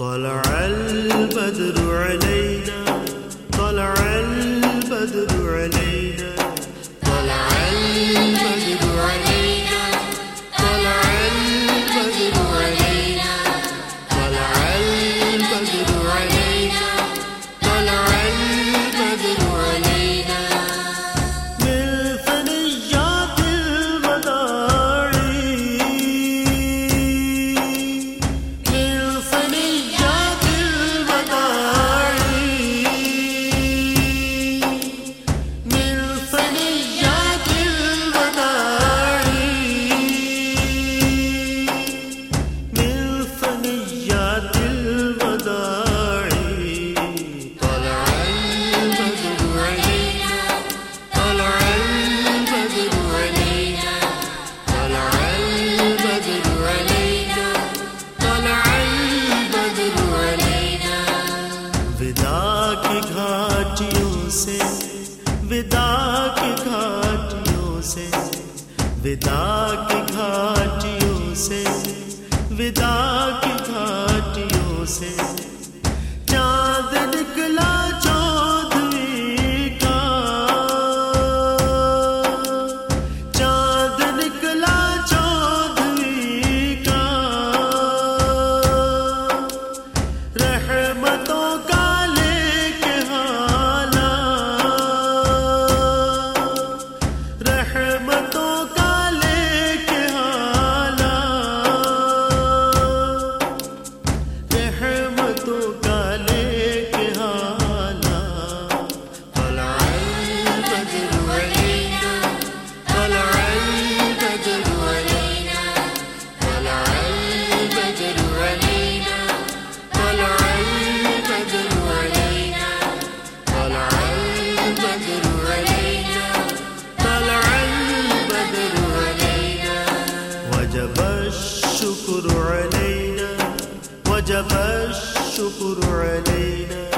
طلع البدر علينا، طلع البدر علينا. طلع البدر علينا، طلع البدر علينا. طلع البدر علينا. ودا گھاٹیوں سے ودا گھاٹیوں سے ودا گھاٹیوں سے۔ الشكر علينا وجب الشكر علينا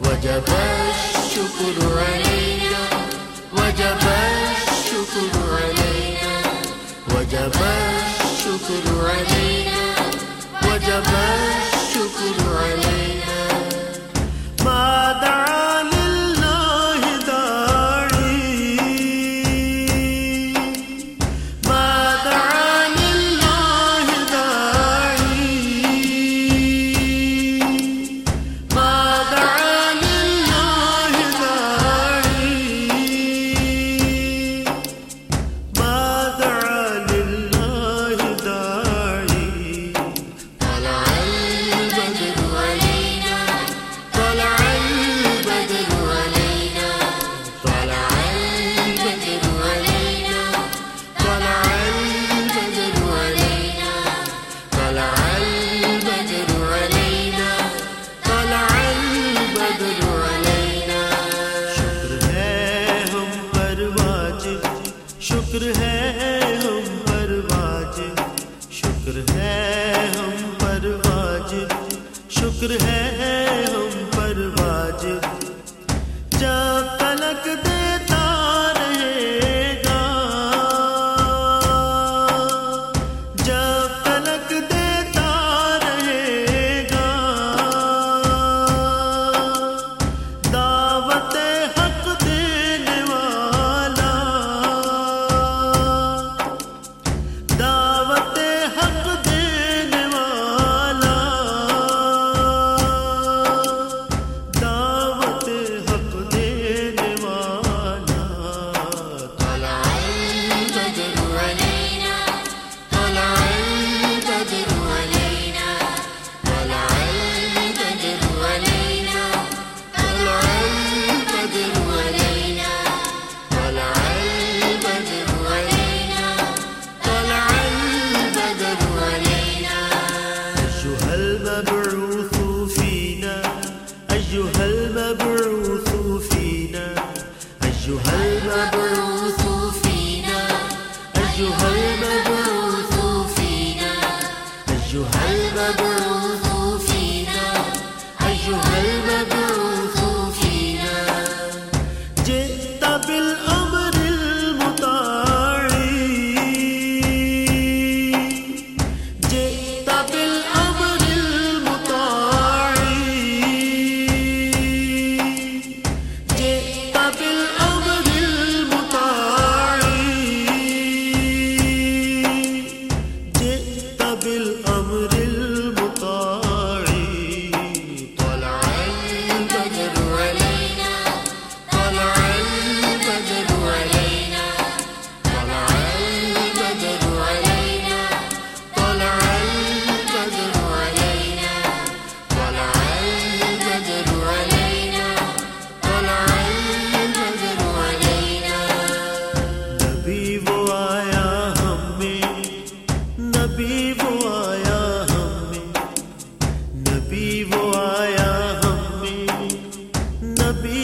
وجب الشكر علينا وجب الشكر علينا وجب الشكر علينا وجب الشكر علينا good. جو ہے